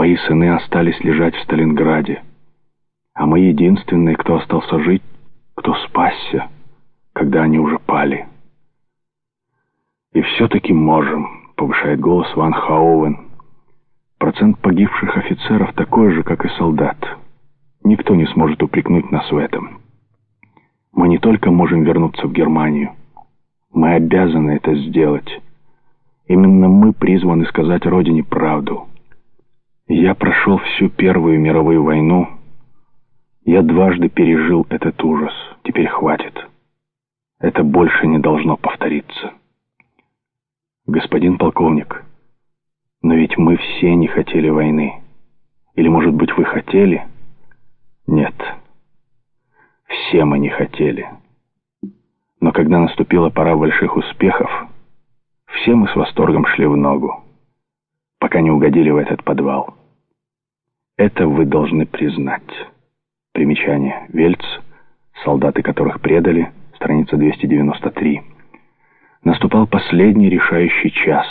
Твои сыны остались лежать в Сталинграде, а мы единственные, кто остался жить, кто спасся, когда они уже пали. И все-таки можем, повышает голос Ван Хаовен. Процент погибших офицеров такой же, как и солдат. Никто не сможет упрекнуть нас в этом. Мы не только можем вернуться в Германию, мы обязаны это сделать. Именно мы призваны сказать Родине правду. Я прошел всю Первую мировую войну. Я дважды пережил этот ужас. Теперь хватит. Это больше не должно повториться. Господин полковник, но ведь мы все не хотели войны. Или, может быть, вы хотели? Нет. Все мы не хотели. Но когда наступила пора больших успехов, все мы с восторгом шли в ногу, пока не угодили в этот подвал. Это вы должны признать. Примечание. Вельц, солдаты которых предали, страница 293. Наступал последний решающий час.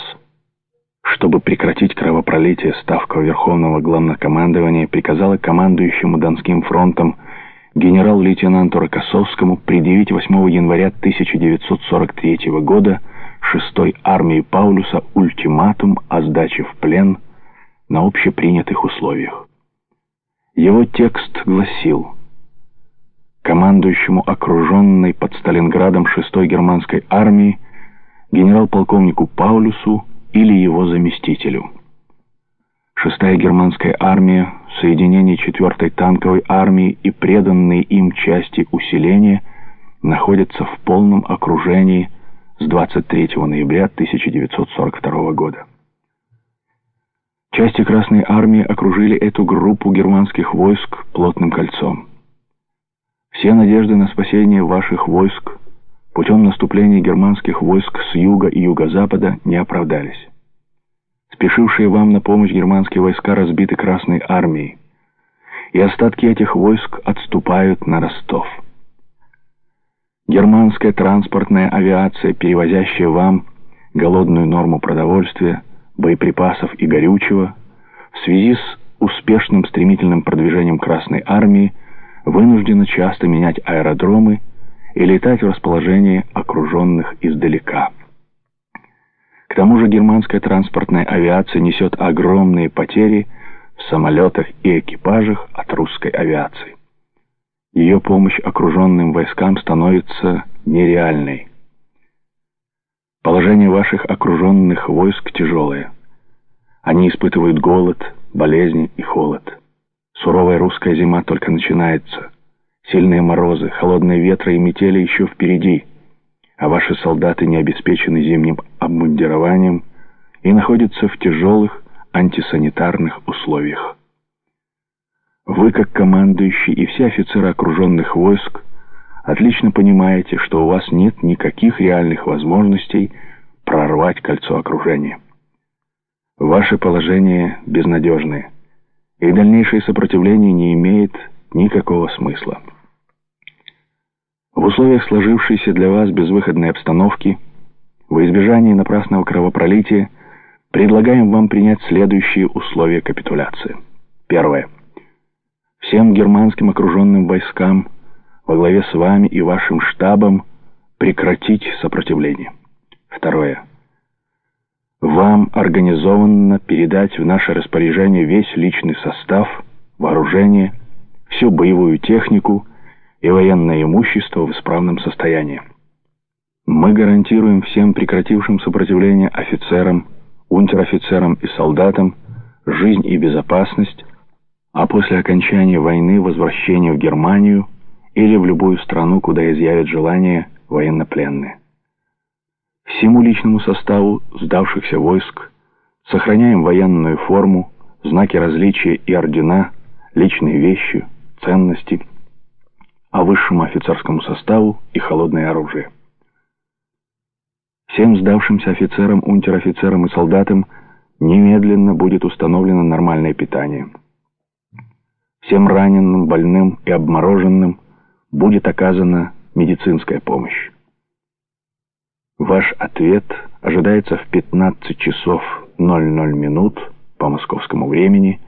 Чтобы прекратить кровопролитие, Ставка Верховного Главнокомандования приказала командующему Донским фронтом генерал-лейтенанту Рокоссовскому предъявить 8 января 1943 года 6-й армии Паулюса ультиматум о сдаче в плен на общепринятых условиях. Его текст гласил «Командующему окруженной под Сталинградом 6-й германской армии генерал-полковнику Паулюсу или его заместителю». Шестая германская армия, соединение 4-й танковой армии и преданные им части усиления находятся в полном окружении с 23 ноября 1942 года. Части Красной Армии окружили эту группу германских войск плотным кольцом. Все надежды на спасение ваших войск путем наступления германских войск с юга и юго-запада не оправдались. Спешившие вам на помощь германские войска разбиты Красной Армией, и остатки этих войск отступают на Ростов. Германская транспортная авиация, перевозящая вам голодную норму продовольствия, боеприпасов и горючего, в связи с успешным стремительным продвижением Красной Армии вынуждена часто менять аэродромы и летать в расположении окруженных издалека. К тому же германская транспортная авиация несет огромные потери в самолетах и экипажах от русской авиации. Ее помощь окруженным войскам становится нереальной. Положение ваших окруженных войск тяжелое. Они испытывают голод, болезни и холод. Суровая русская зима только начинается. Сильные морозы, холодные ветры и метели еще впереди. А ваши солдаты не обеспечены зимним обмундированием и находятся в тяжелых антисанитарных условиях. Вы, как командующий и все офицеры окруженных войск, отлично понимаете, что у вас нет никаких реальных возможностей прорвать кольцо окружения. Ваше положение безнадежное, и дальнейшее сопротивление не имеет никакого смысла. В условиях сложившейся для вас безвыходной обстановки, во избежание напрасного кровопролития, предлагаем вам принять следующие условия капитуляции. Первое. Всем германским окруженным войскам – во главе с вами и вашим штабом прекратить сопротивление. Второе. Вам организованно передать в наше распоряжение весь личный состав, вооружение, всю боевую технику и военное имущество в исправном состоянии. Мы гарантируем всем прекратившим сопротивление офицерам, унтер-офицерам и солдатам жизнь и безопасность, а после окончания войны возвращение в Германию – или в любую страну, куда изъявят желание военнопленные. Всему личному составу сдавшихся войск сохраняем военную форму, знаки различия и ордена, личные вещи, ценности, а высшему офицерскому составу и холодное оружие. Всем сдавшимся офицерам, унтер-офицерам и солдатам немедленно будет установлено нормальное питание. Всем раненым, больным и обмороженным – будет оказана медицинская помощь. Ваш ответ ожидается в 15 часов 00 минут по московскому времени